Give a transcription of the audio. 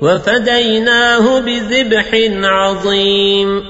وفديناه بذبح عظيم.